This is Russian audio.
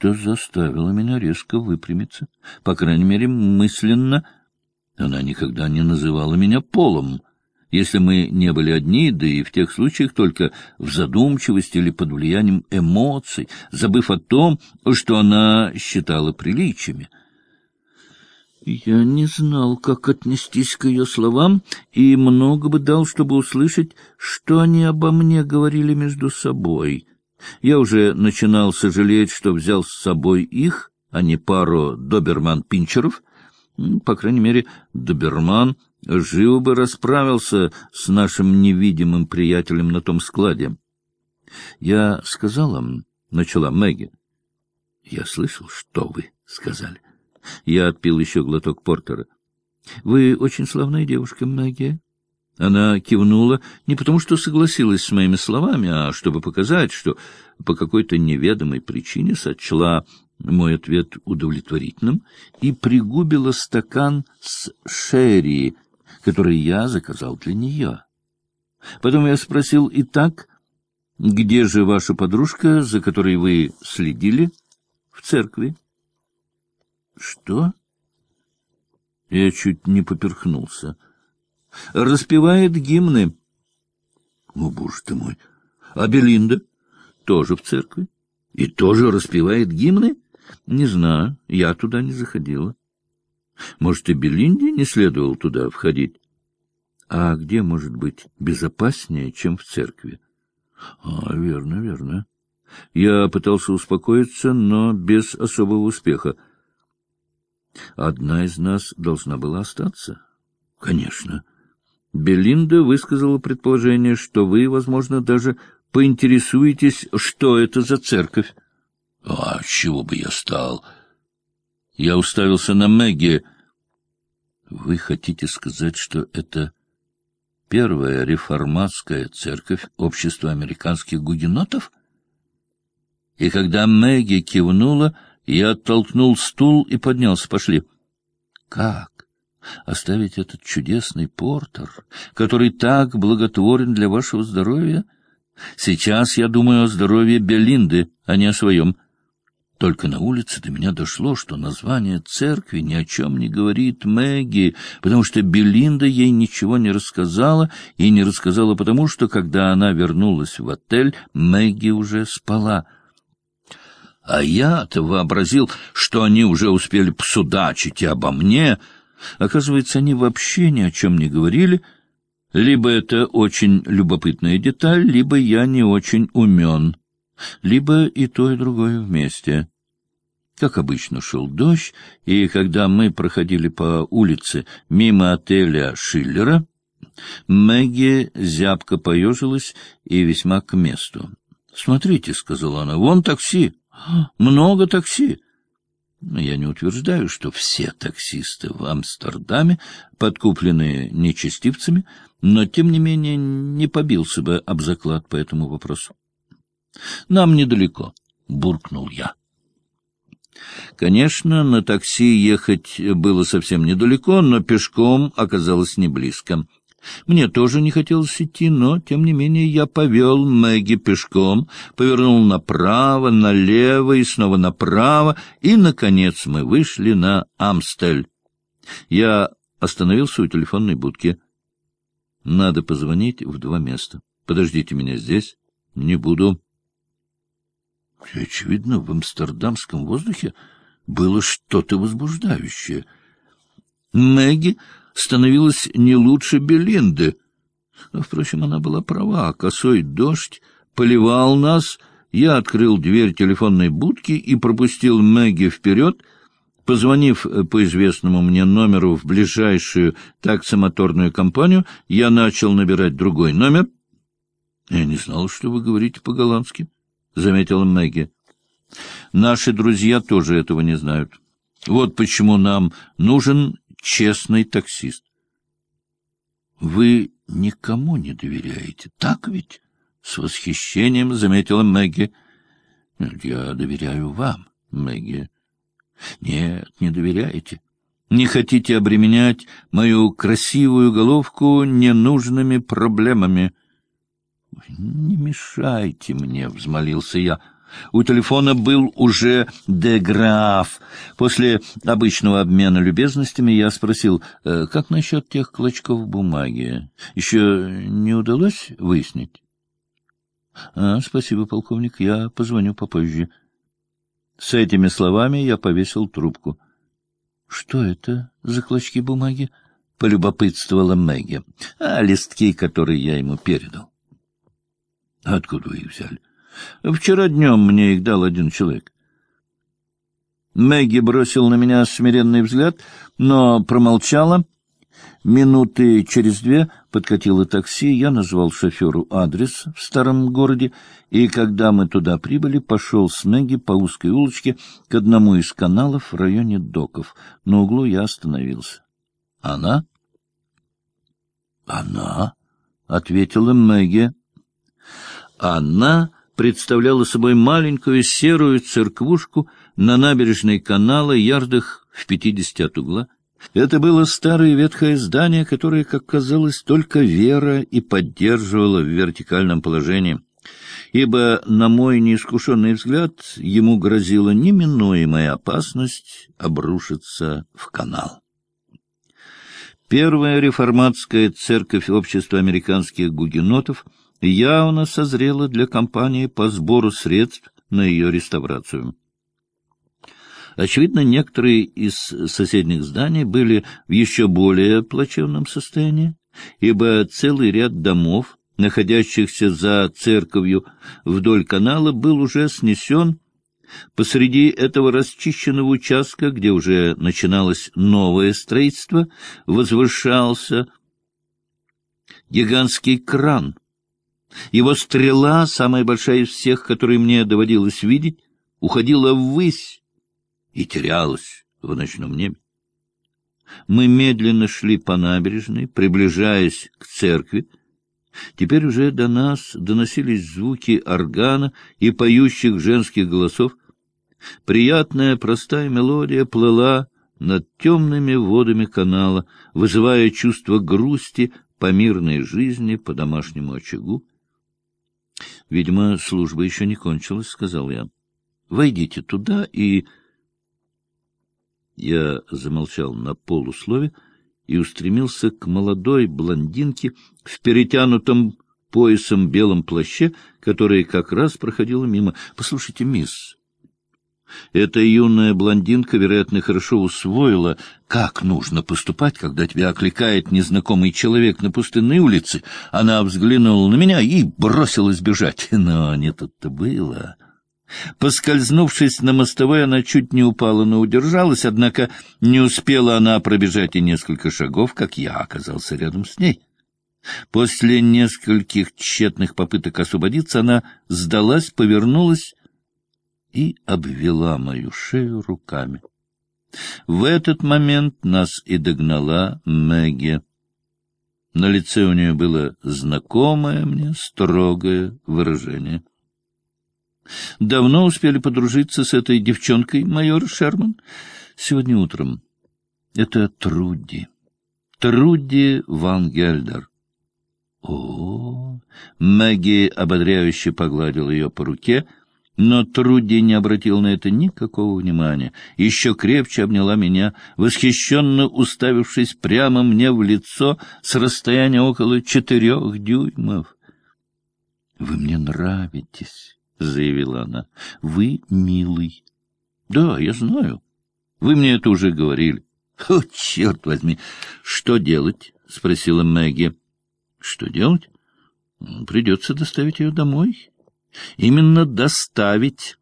Это заставило меня резко выпрямиться. По крайней мере, мысленно она никогда не называла меня полом. Если мы не были одни, да и в тех случаях только в задумчивости или под влиянием эмоций, забыв о том, что она считала приличиями. Я не знал, как отнестись к ее словам, и много бы дал, чтобы услышать, что они обо мне говорили между собой. Я уже начинал сожалеть, что взял с собой их, а не пару доберман-пинчеров. По крайней мере, доберман живо бы расправился с нашим невидимым приятелем на том складе. Я сказала, начала Мэгги. Я слышал, что вы сказали. Я отпил еще глоток портера. — Вы очень славная девушка, Мэгги. Она кивнула не потому, что согласилась с моими словами, а чтобы показать, что по какой-то неведомой причине сочла мой ответ удовлетворительным и пригубила стакан с шерри, который я заказал для нее. Потом я спросил, итак, где же ваша подружка, за которой вы следили? В церкви. Что? Я чуть не поперхнулся. Распевает гимны. О, боже ты мой! А Белинда? Тоже в церкви? И тоже распевает гимны? Не знаю, я туда не заходила. Может, и Белинде не следовало туда входить? А где может быть безопаснее, чем в церкви? А, верно, верно. Я пытался успокоиться, но без особого успеха. Одна из нас должна была остаться? Конечно. Белинда высказала предположение, что вы, возможно, даже поинтересуетесь, что это за церковь. А чего бы я стал? Я уставился на Мэгги. Вы хотите сказать, что это первая реформатская церковь общества американских гугенотов? И когда Мэгги кивнула, я оттолкнул стул и поднялся. Пошли. Как? Оставить этот чудесный портер, который так благотворен для вашего здоровья? Сейчас я думаю о здоровье Белинды, а не о своем. Только на улице до меня дошло, что название церкви ни о чем не говорит Мэгги, потому что Белинда ей ничего не рассказала, и не рассказала потому, что, когда она вернулась в отель, Мэгги уже спала — а я-то вообразил, что они уже успели посудачить и обо мне. Оказывается, они вообще ни о чем не говорили. Либо это очень любопытная деталь, либо я не очень умен. Либо и то, и другое вместе. Как обычно, шел дождь, и когда мы проходили по улице мимо отеля Шиллера, Мэгги зябко поежилась и весьма к месту. — Смотрите, — сказала она, — вон такси. Много такси. Я не утверждаю, что все таксисты в Амстердаме подкуплены нечестивцами, но, тем не менее, не побился бы об заклад по этому вопросу. «Нам недалеко», — буркнул я. Конечно, на такси ехать было совсем недалеко, но пешком оказалось не близко. Мне тоже не хотелось идти, но, тем не менее, я повел Мэгги пешком, повернул направо, налево и снова направо, и, наконец, мы вышли на Амстель. Я остановился у телефонной будки. Надо позвонить в два места. Подождите меня здесь. Не буду. Очевидно, в амстердамском воздухе было что-то возбуждающее. Мэгги становилась не лучше Белинды. Но, впрочем, она была права. Косой дождь поливал нас. Я открыл дверь телефонной будки и пропустил Мэгги вперед. Позвонив по известному мне номеру в ближайшую таксомоторную компанию, я начал набирать другой номер. — Я не знал, что вы говорите по-голландски, — заметила Мэгги. — Наши друзья тоже этого не знают. Вот почему нам нужен честный таксист. — Вы никому не доверяете, так ведь? — с восхищением заметила Мэгги. — Я доверяю вам, Мэгги. — Нет, не доверяете. Не хотите обременять мою красивую головку ненужными проблемами. — Не мешайте мне, — взмолился я. У телефона был уже Деграф. После обычного обмена любезностями я спросил, «Э, как насчет тех клочков бумаги? Еще не удалось выяснить? А, спасибо, полковник, я позвоню попозже. С этими словами я повесил трубку. Что это за клочки бумаги? полюбопытствовала Мэгги. А листки, которые я ему передал. Откуда вы их взяли? Вчера днем мне их дал один человек. Мэгги бросил на меня смиренный взгляд, но промолчала. Минуты через две подкатило такси, я назвал шоферу адрес в старом городе, и когда мы туда прибыли, пошел с Мэгги по узкой улочке к одному из каналов в районе доков. На углу я остановился. — Она? — Она? — ответила Мэгги. — Она представляла собой маленькую серую церквушку на набережной канала, ярдах в пятидесяти от угла. Это было старое ветхое здание, которое, как казалось, только вера и поддерживала в вертикальном положении, ибо, на мой неискушенный взгляд, ему грозила неминуемая опасность обрушиться в канал. Первая реформатская церковь общества американских гугенотов — явно созрела для кампании по сбору средств на ее реставрацию. Очевидно, некоторые из соседних зданий были в еще более плачевном состоянии, ибо целый ряд домов, находящихся за церковью вдоль канала, был уже снесен Посреди этого расчищенного участка, где уже начиналось новое строительство, возвышался гигантский кран, его стрела, самая большая из всех, которые мне доводилось видеть, уходила ввысь и терялась в ночном небе. Мы медленно шли по набережной, приближаясь к церкви. Теперь уже до нас доносились звуки органа и поющих женских голосов. Приятная простая мелодия плыла над темными водами канала, вызывая чувство грусти по мирной жизни, по домашнему очагу. — Видимо, служба еще не кончилась, — сказал я. — Войдите туда и... Я замолчал на полуслове и устремился к молодой блондинке в перетянутом поясом белом плаще, которая как раз проходила мимо. — Послушайте, мисс, эта юная блондинка, вероятно, хорошо усвоила, как нужно поступать, когда тебя окликает незнакомый человек на пустынной улице. Она взглянула на меня и бросилась бежать. Но не тут-то было. Поскользнувшись на мостовой, она чуть не упала, но удержалась, однако не успела она пробежать и несколько шагов, как я оказался рядом с ней. После нескольких тщетных попыток освободиться, она сдалась, повернулась и обвела мою шею руками. В этот момент нас и догнала Мэгги. На лице у нее было знакомое мне строгое выражение. — Давно успели подружиться с этой девчонкой, майор Шерман? — Сегодня утром. Это Труди. Труди Ван Гельдер. — О, Мэгги ободряюще погладил ее по руке — но Труди не обратил на это никакого внимания. Еще крепче обняла меня, восхищенно уставившись прямо мне в лицо с расстояния около четырех дюймов. — Вы мне нравитесь, — заявила она. — Вы милый. — Да, я знаю. Вы мне это уже говорили. — О, черт возьми! Что делать? — спросила Мэгги. — Что делать? — Придется доставить ее домой. Именно доставить.